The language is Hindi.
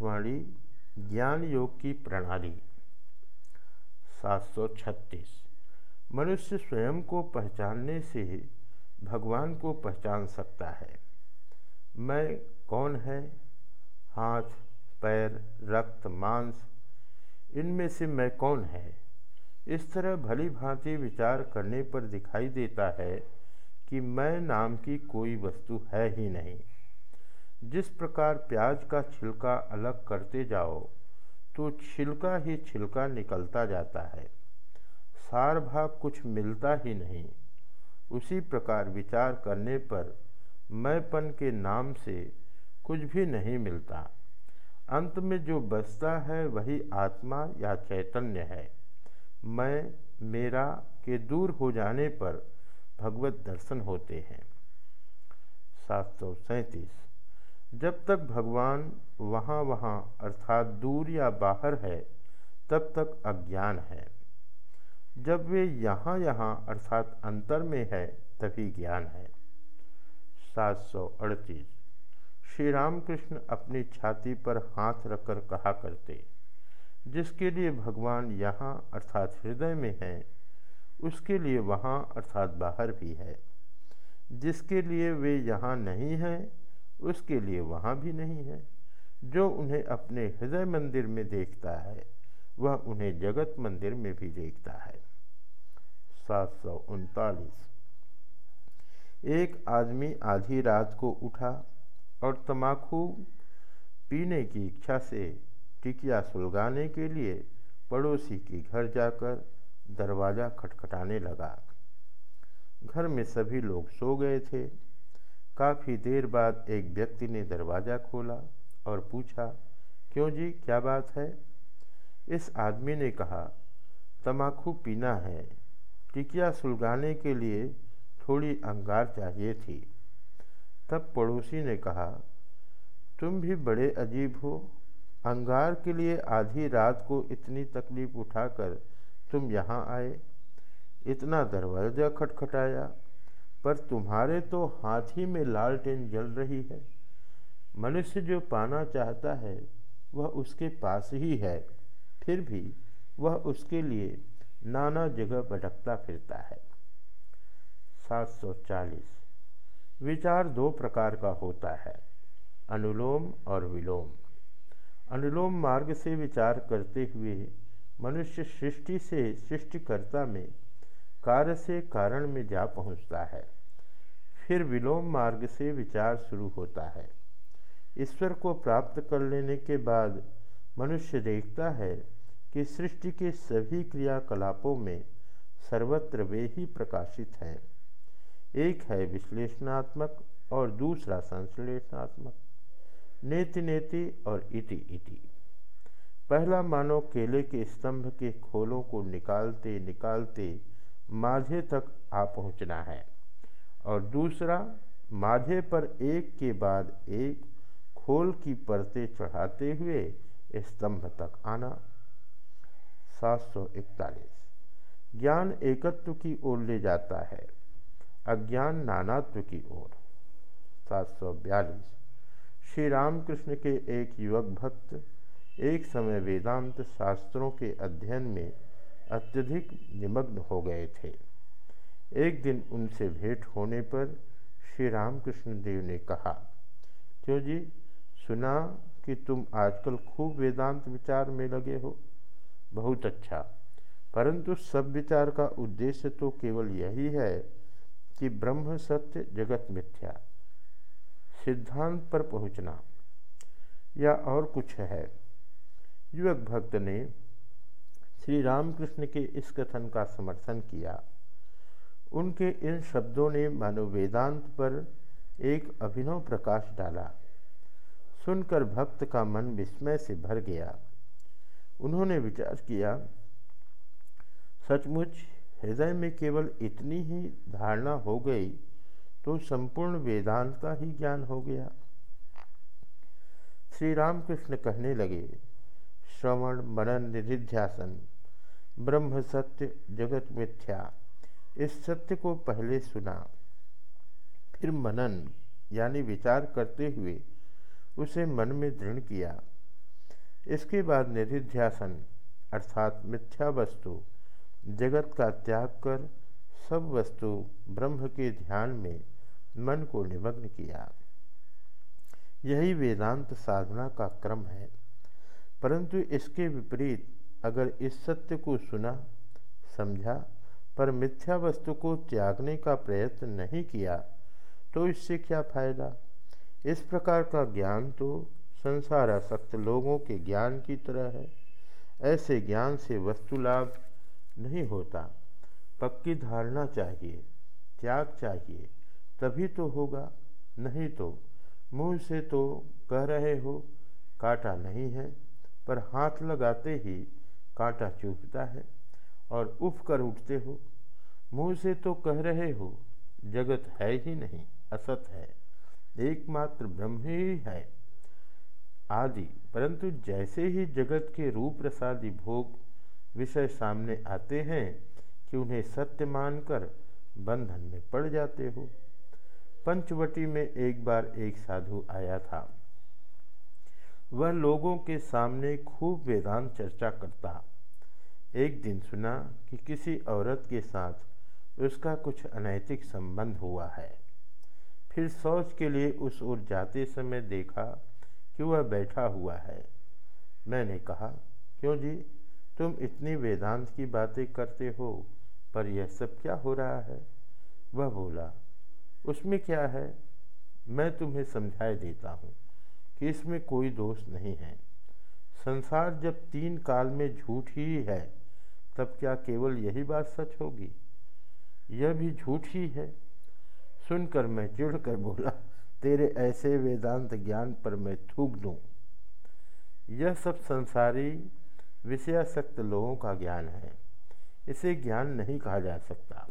वाणी ज्ञान योग की प्रणाली। सात सौ छत्तीस। मनुष्य स्वयं को पहचानने से भगवान को पहचान सकता है। मैं कौन है? हाथ, पैर, रक्त, मांस, इनमें से मैं कौन है? इस तरह भली भांति विचार करने पर दिखाई देता है कि मैं नाम की कोई वस्तु है ही नहीं। जिस प्रकार प्याज का छिलका अलग करते जाओ तो छिलका ही छिलका निकलता जाता है। सार भाग कुछ मिलता ही नहीं। उसी प्रकार विचार करने पर मैंपन के नाम से कुछ भी नहीं मिलता। अंत में जो बसता है वही आत्मा या चैतन्य है। मैं, मेरा के दूर हो जाने पर भगवत दर्शन होते हैं। सात सौ सैंतीस। जब तक भगवान वहाँ वहाँ अर्थात दूर या बाहर है, तब तक अज्ञान है। जब वे यहाँ यहाँ अर्थात अंतर में है, तभी ज्ञान है। सात सौ अड़तीस। श्री रामकृष्ण अपनी छाती पर हाथ रखकर कहा करते, जिसके लिए भगवान यहाँ अर्थात हृदय में है, उसके लिए वहाँ अर्थात बाहर भी है। जिसके लिए वे यहाँ नहीं हैं उसके लिए वहाँ भी नहीं है। जो उन्हें अपने हृदय मंदिर में देखता है, वह उन्हें जगत मंदिर में भी देखता है। सात सौ उनतालीस। एक आदमी आधी रात को उठा और तमाकू पीने की इच्छा से टिकिया सुलगाने के लिए पड़ोसी के घर जाकर दरवाज़ा खटखटाने लगा। घर में सभी लोग सो गए थे। काफ़ी देर बाद एक व्यक्ति ने दरवाज़ा खोला और पूछा, क्यों जी, क्या बात है? इस आदमी ने कहा, तमाकू पीना है, टिकिया सुलगाने के लिए थोड़ी अंगार चाहिए थी। तब पड़ोसी ने कहा, तुम भी बड़े अजीब हो, अंगार के लिए आधी रात को इतनी तकलीफ़ उठाकर तुम यहाँ आए, इतना दरवाज़ा खटखटाया पर तुम्हारे तो हाथ ही में लालटेन जल रही है। मनुष्य जो पाना चाहता है, वह उसके पास ही है। फिर भी वह उसके लिए नाना जगह भटकता फिरता है। 740 विचार दो प्रकार का होता है, अनुलोम और विलोम। अनुलोम मार्ग से विचार करते हुए मनुष्य सृष्टि से सृष्टिकर्ता में कार्य से कारण में जा पहुँचता है। फिर विलोम मार्ग से विचार शुरू होता है। ईश्वर को प्राप्त कर लेने के बाद मनुष्य देखता है कि सृष्टि के सभी क्रियाकलापों में सर्वत्र वे ही प्रकाशित हैं। एक है विश्लेषणात्मक और दूसरा संश्लेषणात्मक। नेति नेति और इति इति पहला मानो केले के स्तंभ के खोलों को निकालते निकालते माझे तक आ पहुँचना है। और दूसरा, माझे पर एक के बाद एक खोल की परतें चढ़ाते हुए स्तंभ तक आना। सात सौ इकतालीस। ज्ञान एकत्व की ओर ले जाता है। अज्ञान नानात्व की ओर। सात सौ बयालीस। श्री रामकृष्ण के एक युवक भक्त एक समय वेदांत शास्त्रों के अध्ययन में अत्यधिक निमग्न हो गए थे। एक दिन उनसे भेंट होने पर श्री रामकृष्ण देव ने कहा, क्यों जी, सुना कि तुम आजकल खूब वेदांत विचार में लगे हो। बहुत अच्छा। परंतु सब विचार का उद्देश्य तो केवल यही है कि ब्रह्म सत्य जगत मिथ्या। सिद्धांत पर पहुँचना। या और कुछ है? युवक भक्त ने श्री रामकृष्ण के इस कथन का समर्थन किया। उनके इन शब्दों ने मानव वेदांत पर एक अभिनव प्रकाश डाला। सुनकर भक्त का मन विस्मय से भर गया। उन्होंने विचार किया, सचमुच, हृदय में केवल इतनी ही धारणा हो गई तो संपूर्ण वेदांत का ही ज्ञान हो गया। श्री रामकृष्ण कहने लगे श्रवण, मनन, निधिध्यासन, ब्रह्म सत्य, जगत मिथ्या, इस सत्य को पहले सुना। फिर मनन, यानी विचार करते हुए उसे मन में दृढ़ किया। इसके बाद निधिध्यासन, अर्थात मिथ्या वस्तु, जगत का त्याग कर सब वस्तु ब्रह्म के ध्यान में मन को निमग्न किया। यही वेदांत साधना का क्रम है। परंतु इसके विपरीत अगर इस सत्य को सुना, समझा, पर मिथ्या वस्तु को त्यागने का प्रयत्न नहीं किया तो इससे क्या फ़ायदा? इस प्रकार का ज्ञान तो संसार आसक्त लोगों के ज्ञान की तरह है। ऐसे ज्ञान से वस्तु लाभ नहीं होता। पक्की धारणा चाहिए, त्याग चाहिए, तभी तो होगा, नहीं तो। मुँह से तो कह रहे हो, काटा नहीं है। पर हाथ लगाते ही कांटा चुभता है और उफ कर उठते हो। मुँह से तो कह रहे हो, जगत है ही नहीं, असत है, एकमात्र ब्रह्म ही है। आदि, परंतु जैसे ही जगत के रूप प्रसादी भोग विषय सामने आते हैं कि उन्हें सत्य मानकर बंधन में पड़ जाते हो। पंचवटी में एक बार एक साधु आया था। वह लोगों के सामने खूब वेदांत चर्चा करता। एक दिन सुना कि किसी औरत के साथ उसका कुछ अनैतिक संबंध हुआ है। फिर सोच के लिए उस ओर जाते समय देखा कि वह बैठा हुआ है। मैंने कहा, क्यों जी? तुम इतनी वेदांत की बातें करते हो, पर यह सब क्या हो रहा है? वह बोला, उसमें क्या है? मैं तुम्हें समझाए देता हूँ। कि इसमें कोई दोष नहीं है। संसार जब तीन काल में झूठ ही है, तब क्या केवल यही बात सच होगी? यह भी झूठ ही है। सुनकर मैं चिढ़ कर बोला, तेरे ऐसे वेदांत ज्ञान पर मैं थूक दूँ। यह सब संसारी विषयासक्त लोगों का ज्ञान है। इसे ज्ञान नहीं कहा जा सकता।